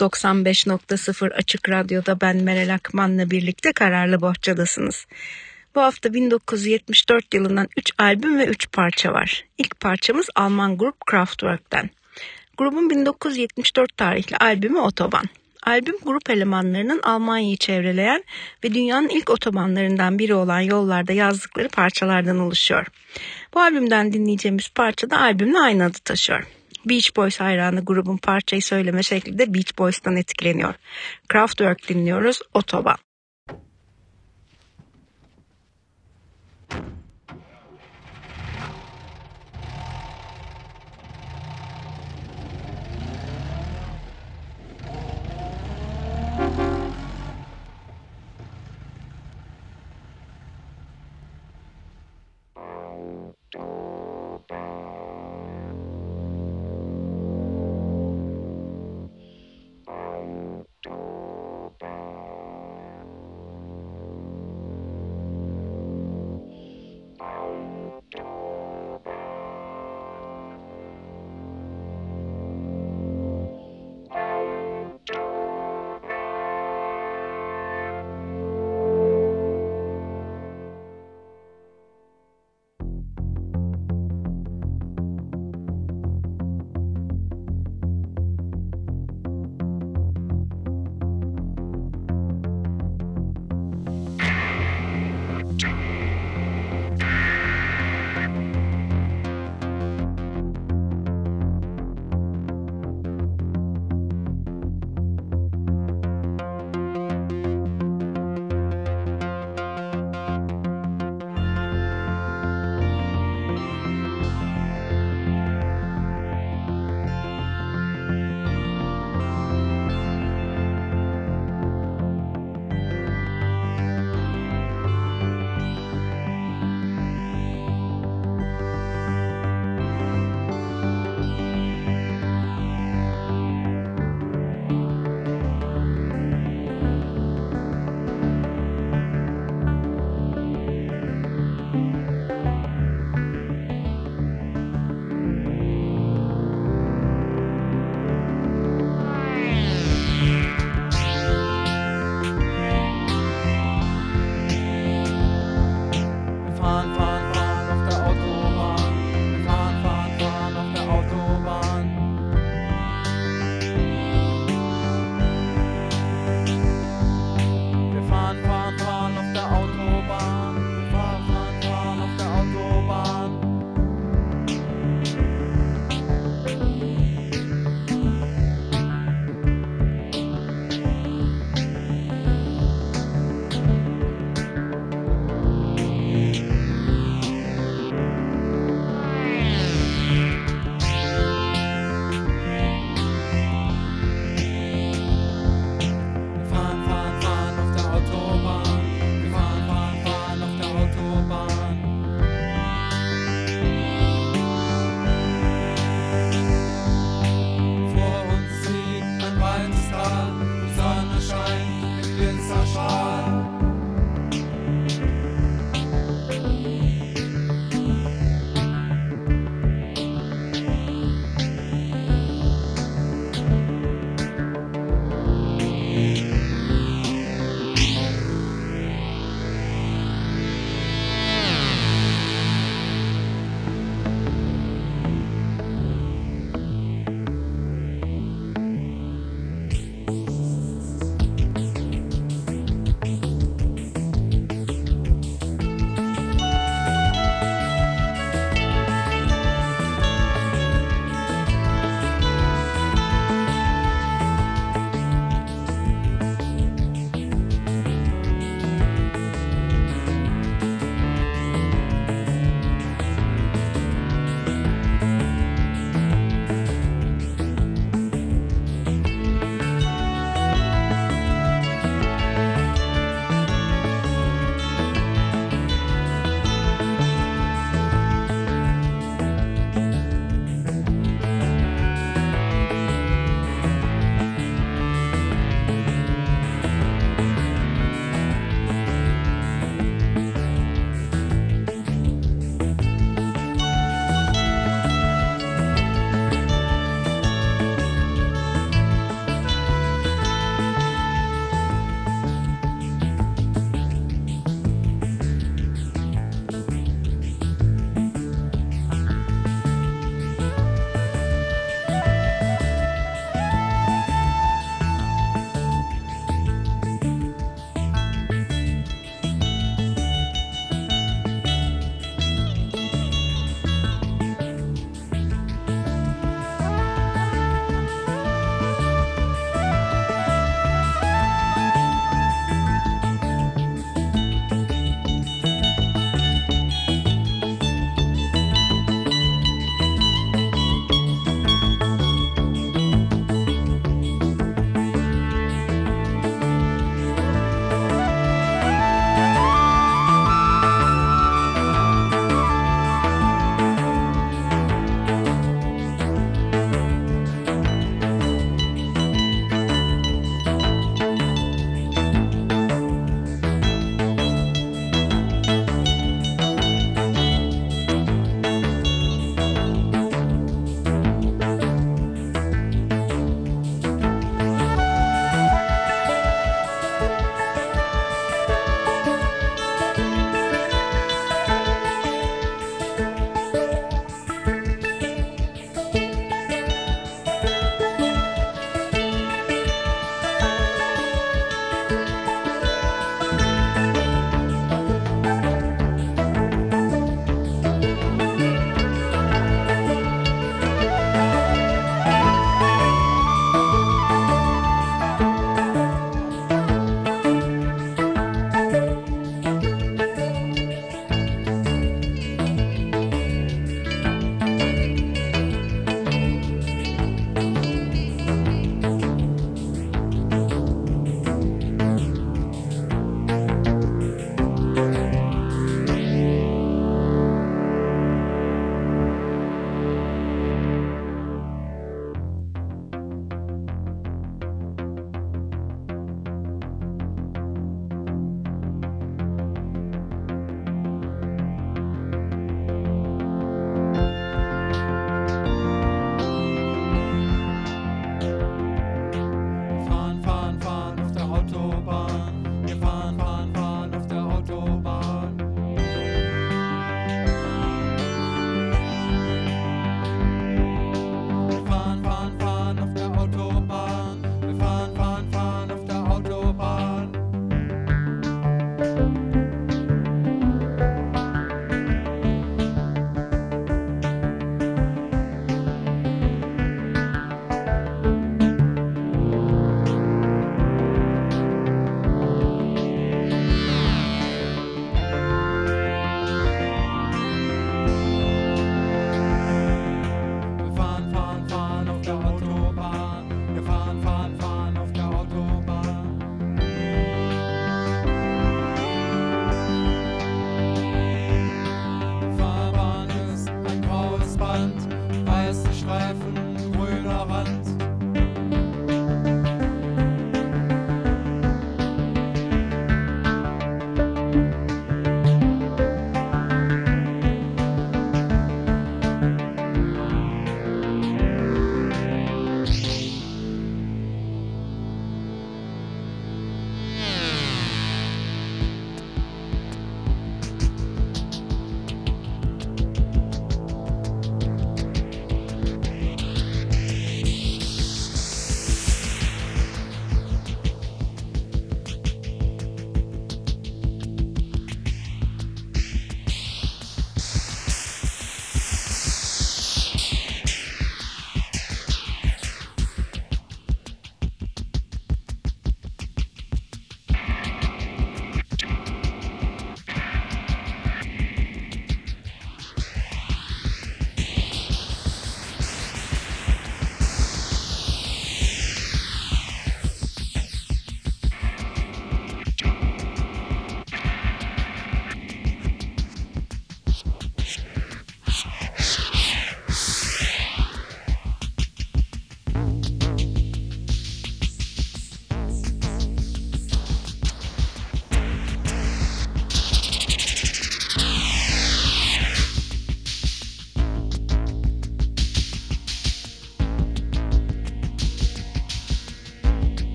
95.0 Açık Radyo'da ben Meral Akman'la birlikte Kararlı Bohçadasınız. Bu hafta 1974 yılından 3 albüm ve 3 parça var. İlk parçamız Alman grup Kraftwerk'ten. Grubun 1974 tarihli albümü Otoban. Albüm grup elemanlarının Almanya'yı çevreleyen ve dünyanın ilk otobanlarından biri olan yollarda yazdıkları parçalardan oluşuyor. Bu albümden dinleyeceğimiz parça da albümle aynı adı taşıyor. Beach Boys hayranı grubun parçayı söyleme şekli Beach Boys'tan etkileniyor. Kraftwerk dinliyoruz, Otoban. Thank.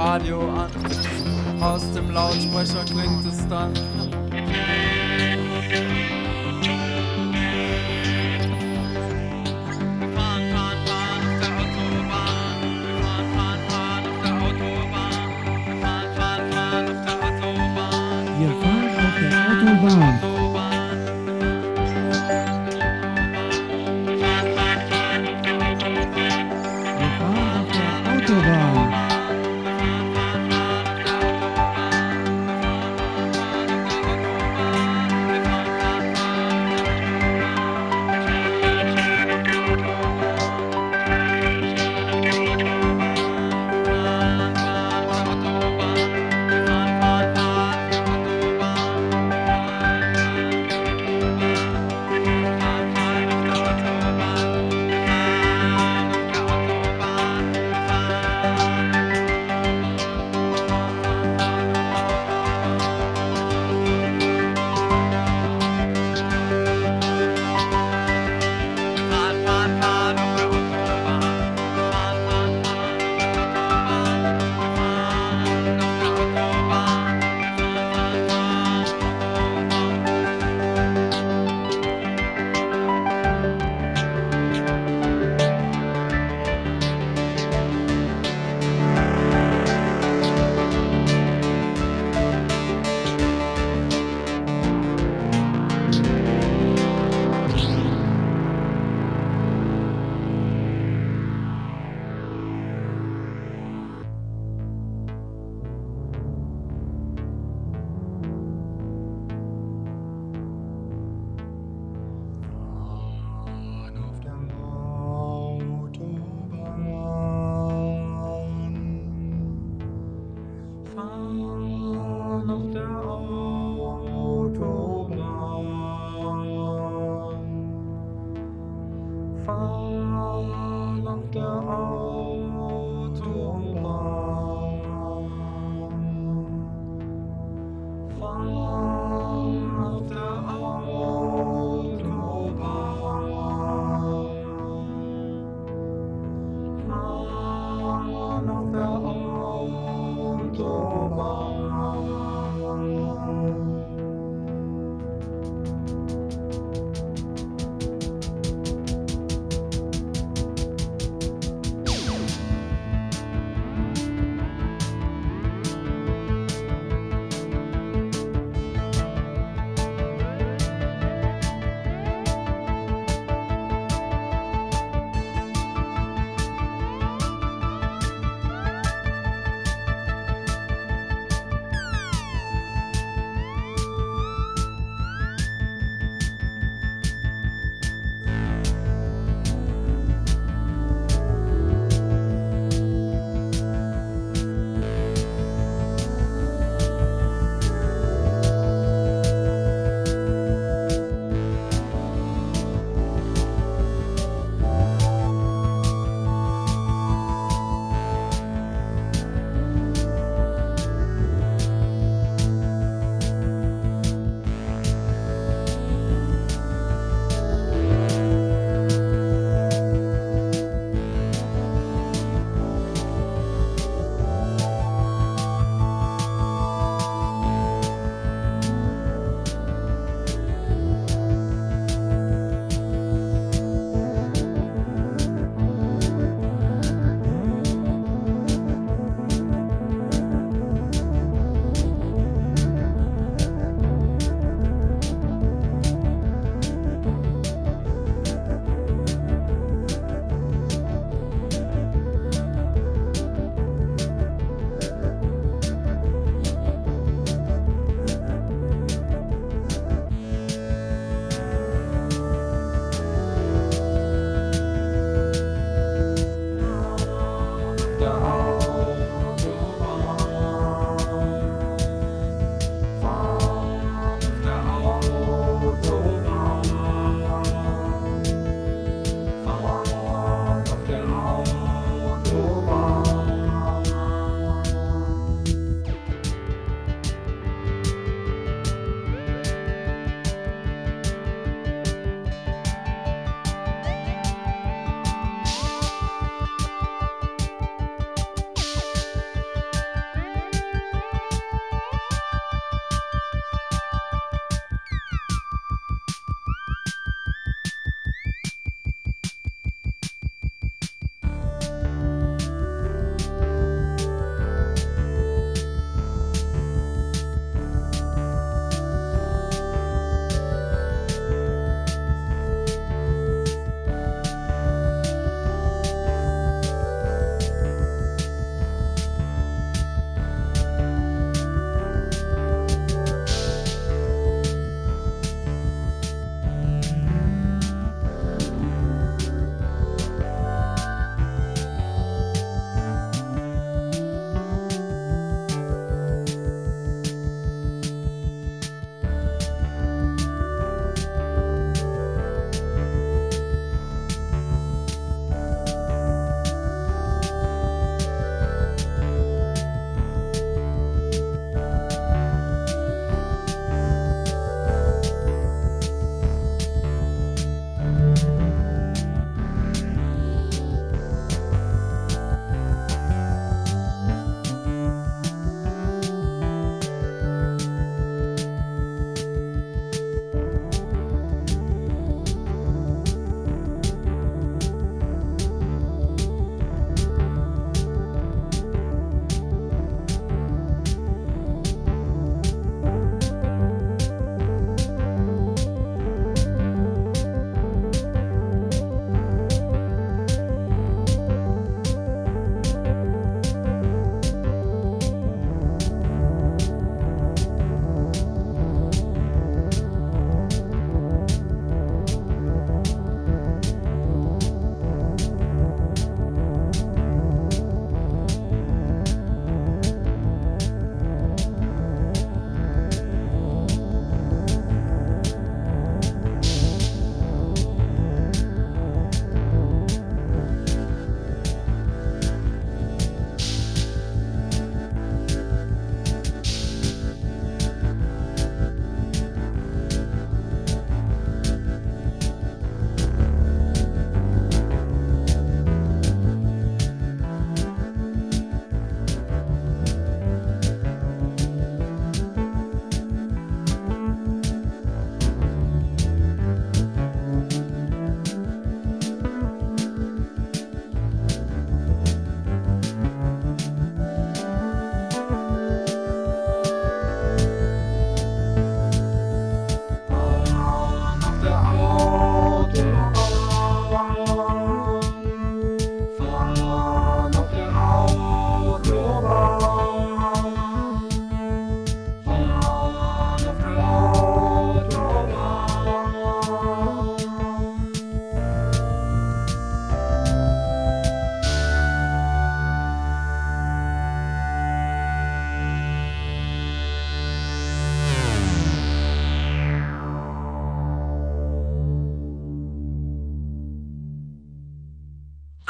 Radio an. Aus dem Lautsprecher klingt es dann.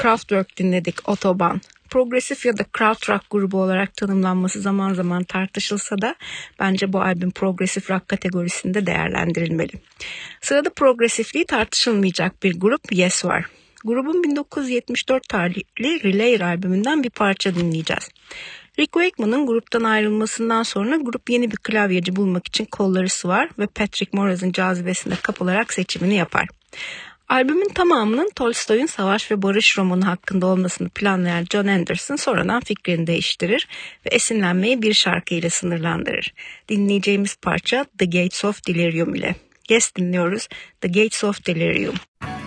Kraftwerk dinledik Otoban. Progresif ya da krautrock grubu olarak tanımlanması zaman zaman tartışılsa da bence bu albüm progresif rock kategorisinde değerlendirilmeli. Sırada progresifliği tartışılmayacak bir grup Yes var. Grubun 1974 tarihli Relayer albümünden bir parça dinleyeceğiz. Rick Wakeman'ın gruptan ayrılmasından sonra grup yeni bir klavyeci bulmak için kolları sıvar ve Patrick Moraz'ın cazibesine kapılarak seçimini yapar. Albümün tamamının Tolstoy'un Savaş ve Barış romanı hakkında olmasını planlayan John Anderson sonradan fikrini değiştirir ve esinlenmeyi bir şarkıyla sınırlandırır. Dinleyeceğimiz parça The Gates of Delirium ile. Yes dinliyoruz The Gates of Delirium. stand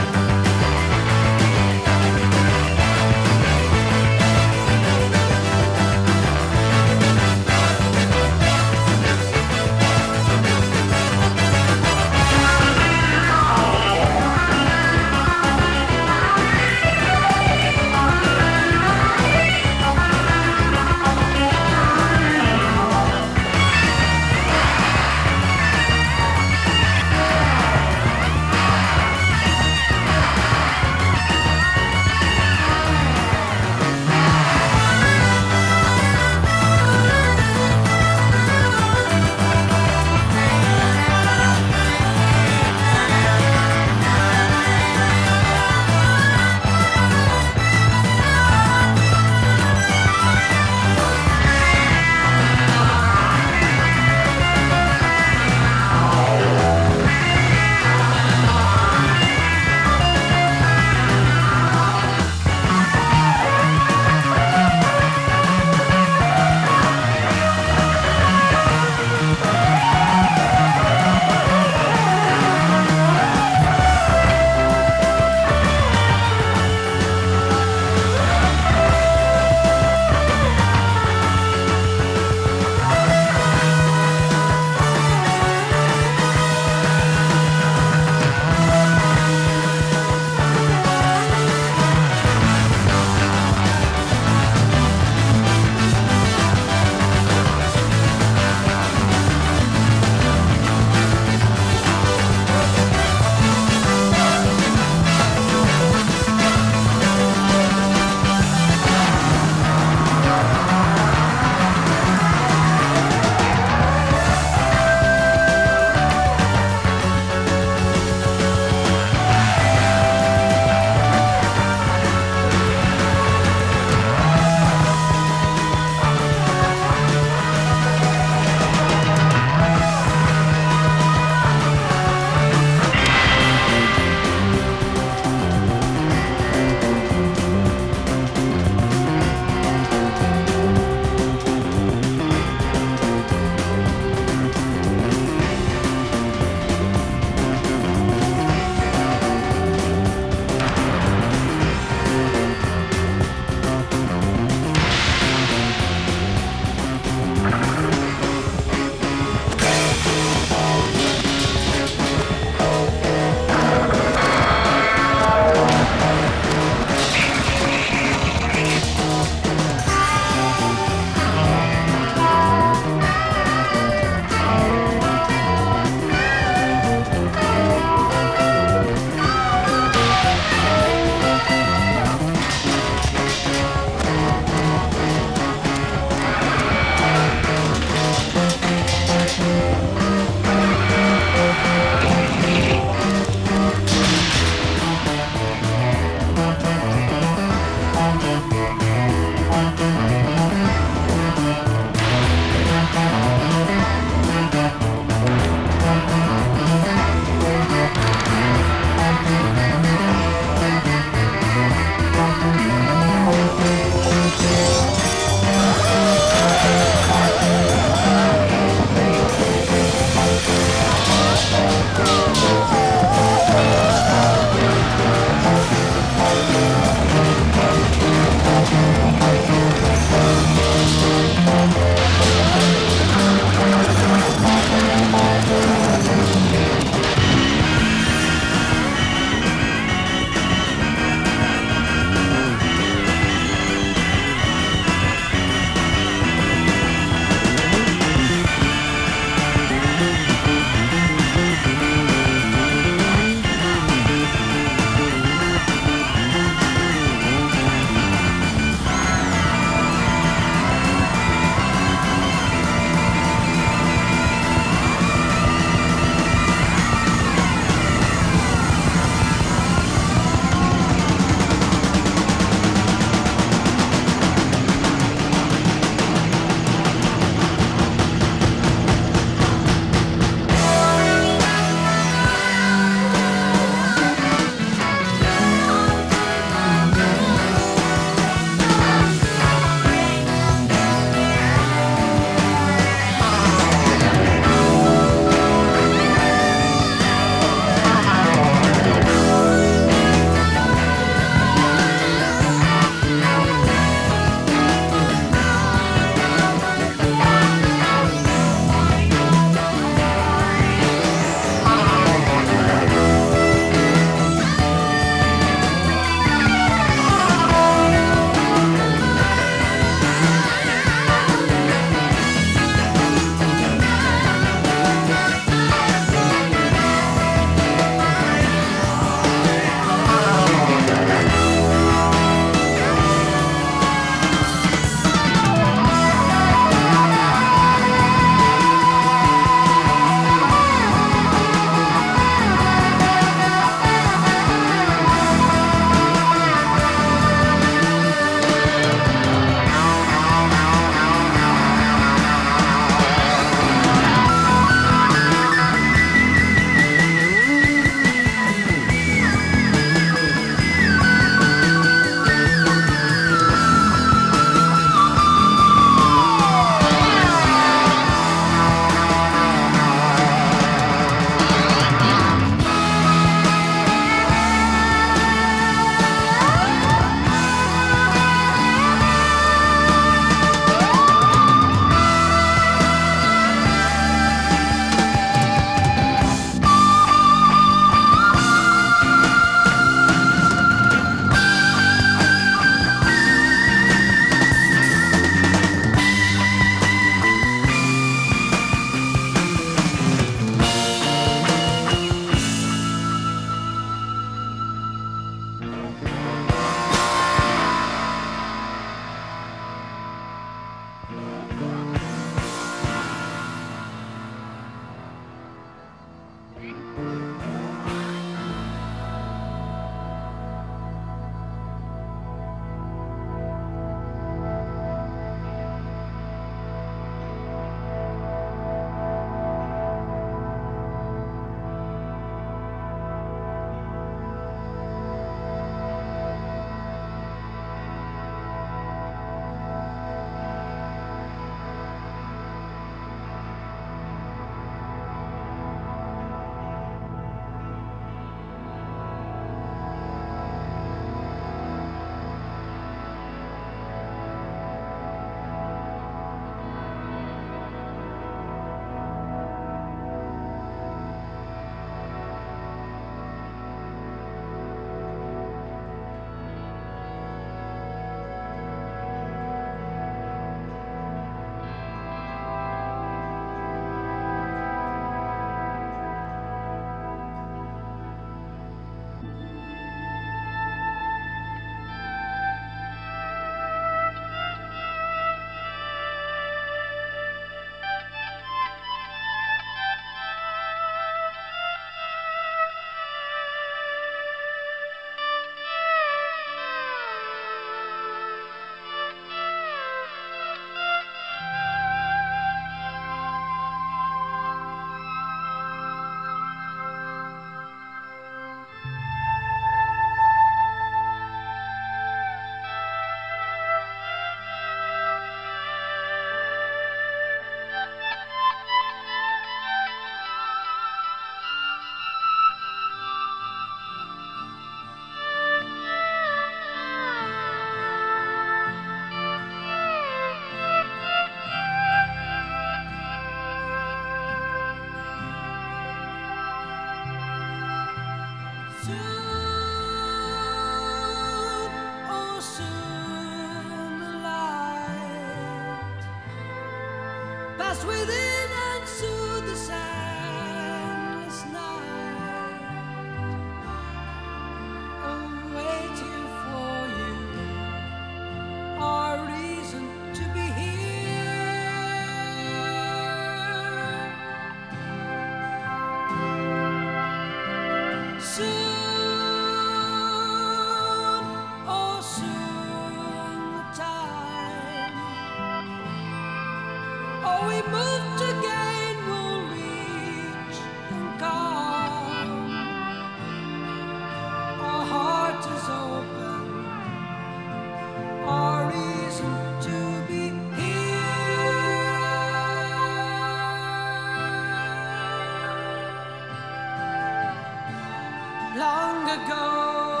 Long ago,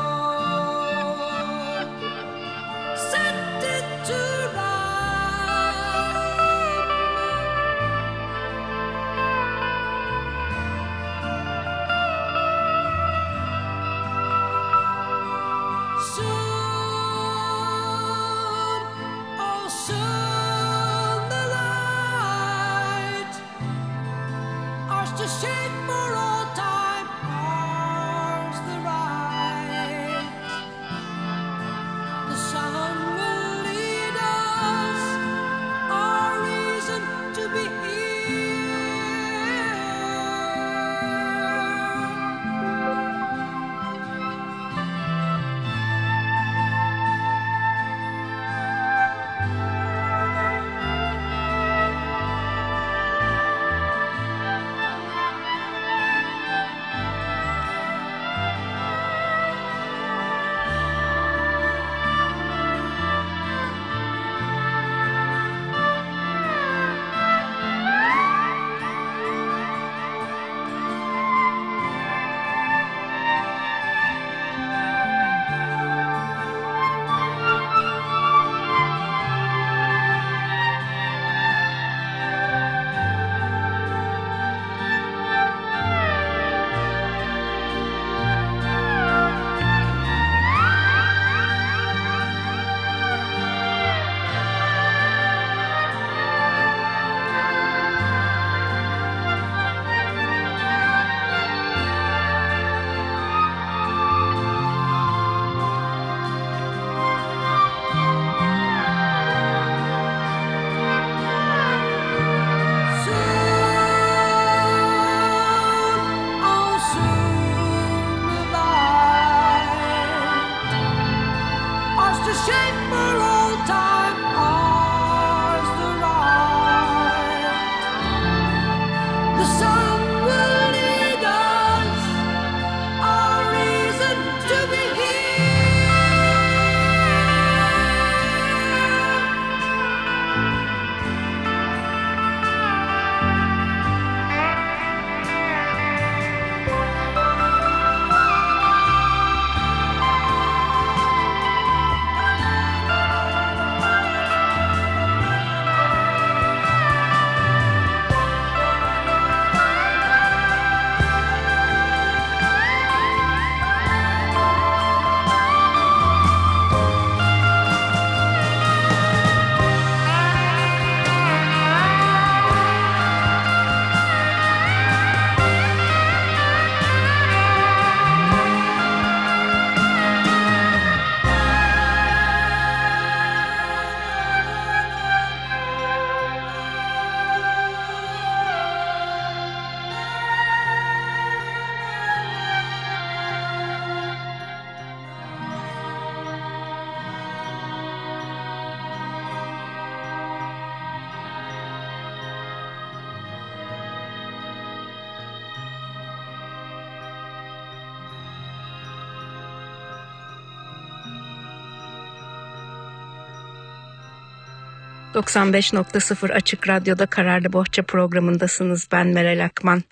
...95.0 Açık Radyo'da Kararlı Bohça programındasınız. Ben Meral Akman.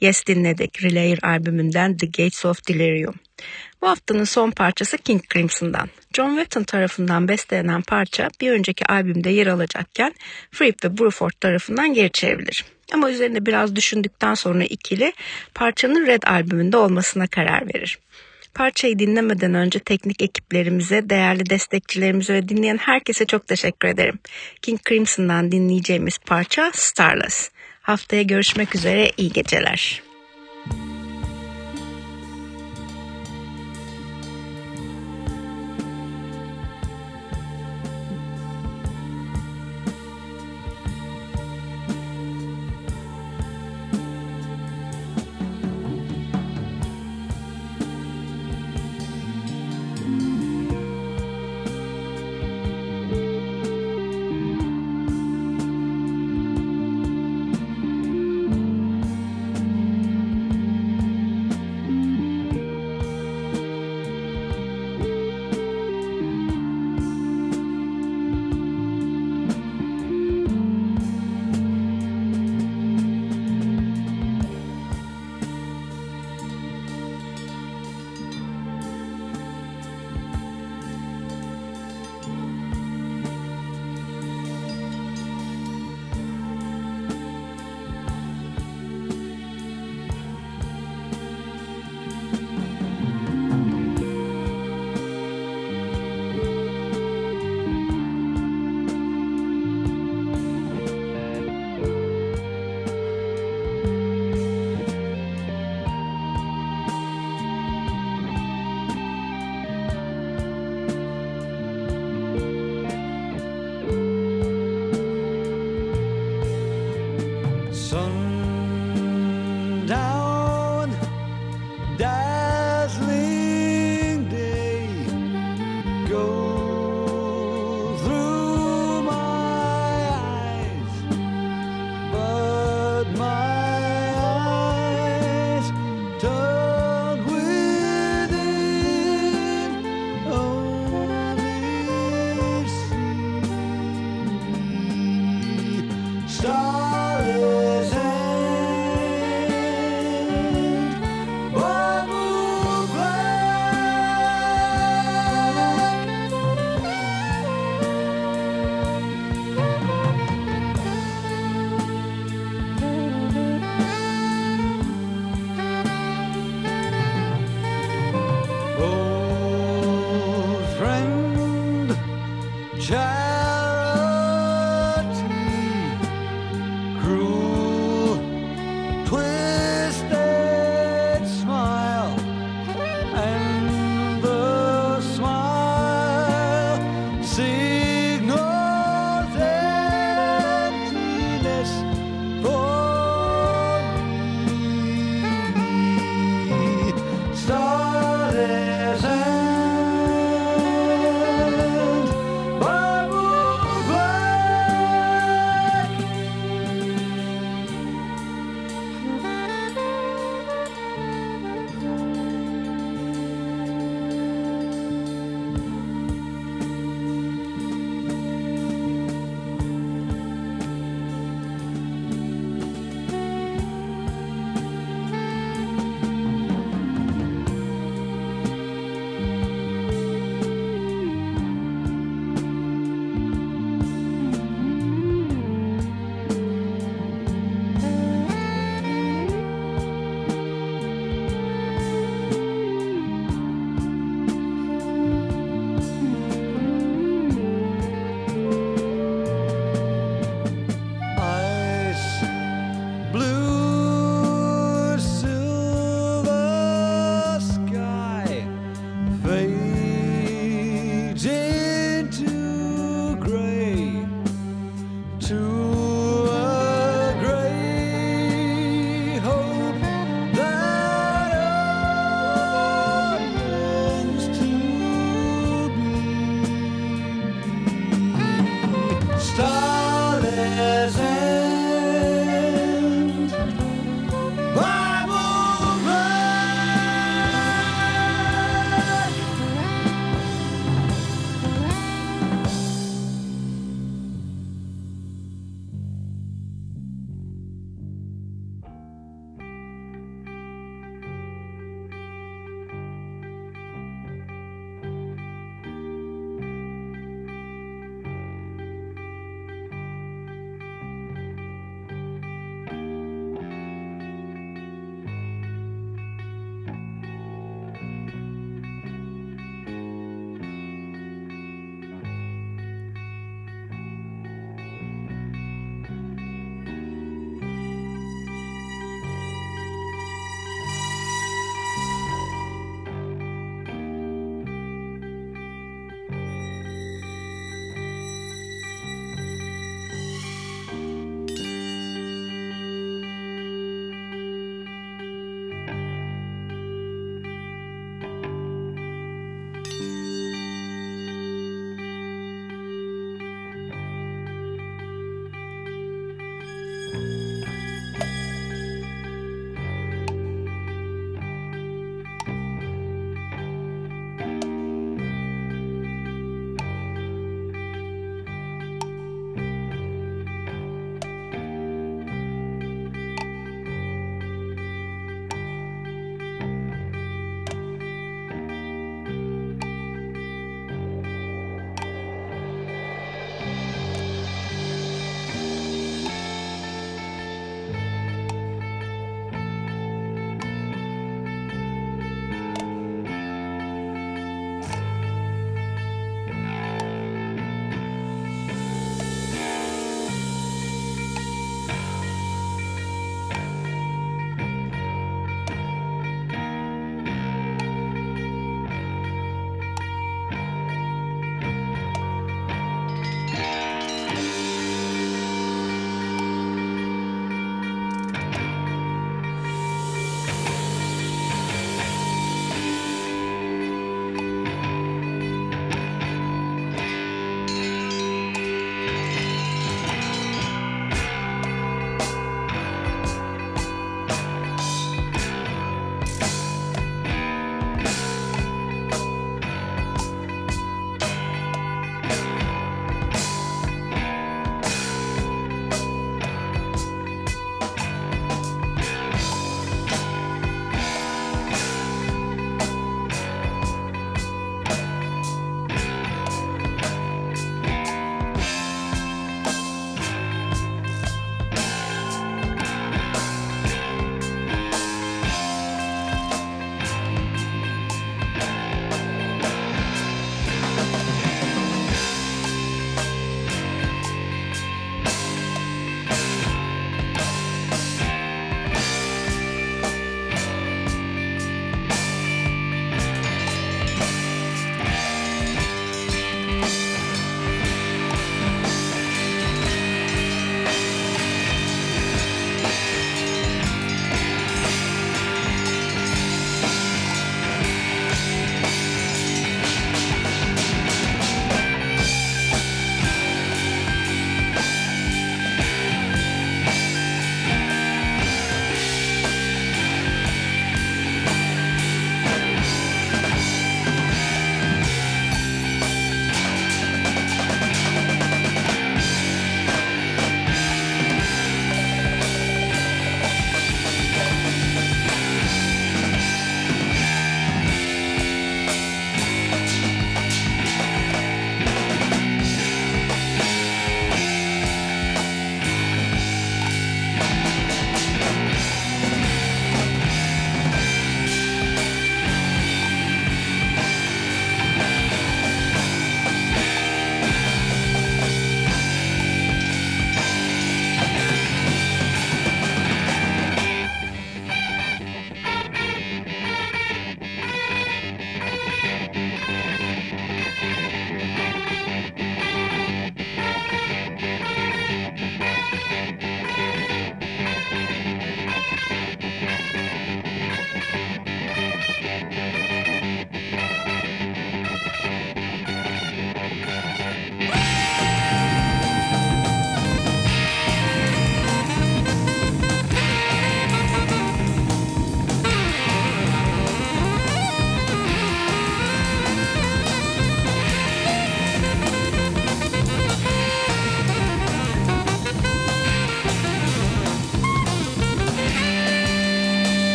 Yes dinledik. Relayer albümünden The Gates of Delirium. Bu haftanın son parçası King Crimson'dan. John Wetton tarafından bestelenen parça bir önceki albümde yer alacakken Fripp ve Bruford tarafından geri çevrilir. Ama üzerine biraz düşündükten sonra ikili parçanın Red albümünde olmasına karar verir. Parçayı dinlemeden önce teknik ekiplerimize, değerli destekçilerimize ve dinleyen herkese çok teşekkür ederim. King Crimson'dan dinleyeceğimiz parça Starless. Haftaya görüşmek üzere, iyi geceler.